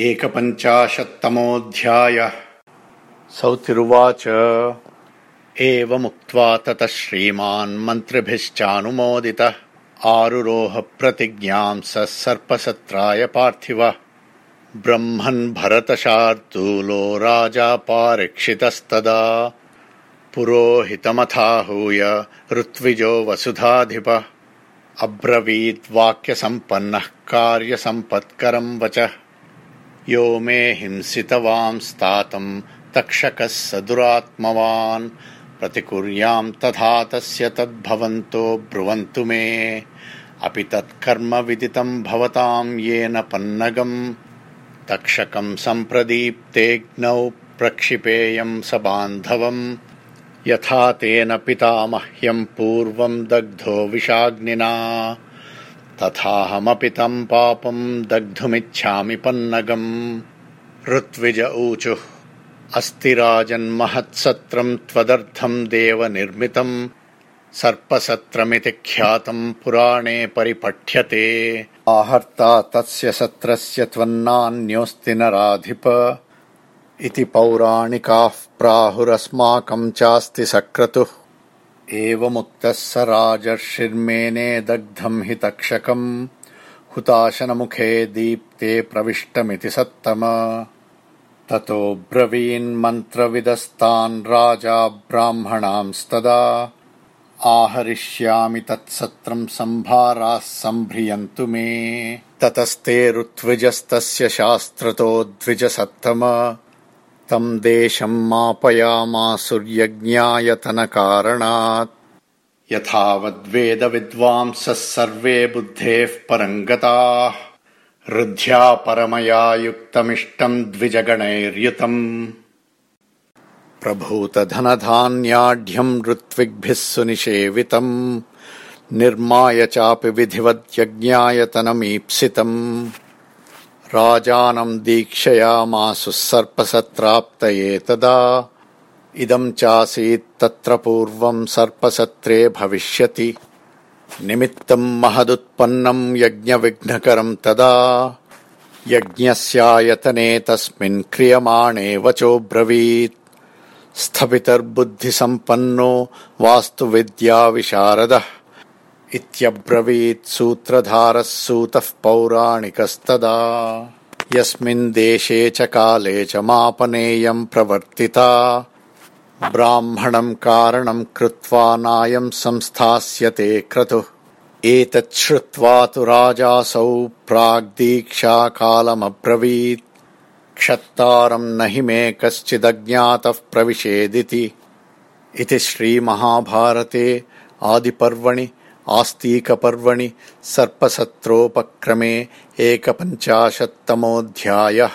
एकपञ्चाशत्तमोऽध्यायः। सौतिरुवाच एवमुक्त्वा ततः श्रीमान् मन्त्रिभिश्चानुमोदितः आरुरोह प्रतिज्ञाम् स सर्पसत्राय पार्थिव। ब्रह्मन् भरतशार्दूलो राजा पारीक्षितस्तदा। पुरोहितमथाहूय ऋत्विजो वसुधाधिप। अब्रवीद्वाक्यसम्पन्नः कार्यसम्पत्करम् वचः यो मे हिंसितवांस्तातम् तक्षकः स दुरात्मवान्। प्रतिकुर्याम् तथा तस्य तद्भवन्तो ब्रुवन्तु मे। अपि तत्कर्म विदितम् भवताम् येन पन्नगम्। तक्षकम् सम्प्रदीप्तेऽग्नौ प्रक्षिपेयम् स बान्धवम्। यथा तेन पितामह्यम् पूर्वम् दग्धो विषाग्निना तथाहमपि तम् पापम् दग्धुमिच्छामि पन्नगम्। ऋत्विज ऊचुः अस्ति राजन्महत्सत्रम् त्वदर्थम् देव निर्मितम् सर्पसत्रमिति ख्यातम् पुराणे परिपठ्यते। आहर्ता तस्य सत्रस्य त्वन्नान्योऽस्ति न राधिप। इति पौराणिकाः प्राहुरस्माकम् चास्ति सक्रतुः एवमुक्तः स राजर्षिर्मेने दग्धम् हि तक्षकम् हुताशनमुखे दीप्ते प्रविष्टमिति सत्तम। ततो ब्रवीन्मन्त्रविदस्तान् राजा ब्राह्मणांस्तदा। आहरिष्यामि तत्सत्रम् सम्भाराः सम्भ्रियन्तु मे। ततस्ते ऋत्विजस्तस्य शास्त्रतो द्विजसत्तम तम् देशम् मापयामासुर्यज्ञायतनकारणात्। यथावद्वेदविद्वांसः सर्वे बुद्धेः परम् गताः हृद्ध्या परमया युक्तमिष्टम् द्विजगणैर्युतम्। प्रभूतधनधान्याढ्यम् ऋत्विग्भिः सुनिषेवितम्। निर्माय चापि विधिवद्यज्ञायतनमीप्सितम् राजानम् दीक्षयामासुः सर्पसत्राप्तये तदा। इदम् चासीत् तत्र पूर्वम् सर्पसत्रे भविष्यति। निमित्तम् महदुत्पन्नम् यज्ञविघ्नकरम् तदा। यज्ञस्यायतने तस्मिन् क्रियमाणे वचोब्रवीत्। स्थपितर्बुद्धिसम्पन्नो वास्तुविद्याविशारदः इत्यब्रवीत् सूत्रधारः सूतः पौराणिकस्तदा। यस्मिन् देशे च काले च मापनेयम् प्रवर्तिता। ब्राह्मणम् कारणम् कृत्वा नायम् संस्थास्यते क्रतुः। एतच्छ्रुत्वा तु राजासौ प्राग्दीक्षाकालमब्रवीत् क्षत्तारम् न हि मे कश्चिदज्ञातः प्रविशेदिति। इति श्रीमहाभारते आदिपर्वणि आस्तीकपर्वणि सर्पसत्रोपक्रमे एकपञ्चाशत्तमोऽध्यायः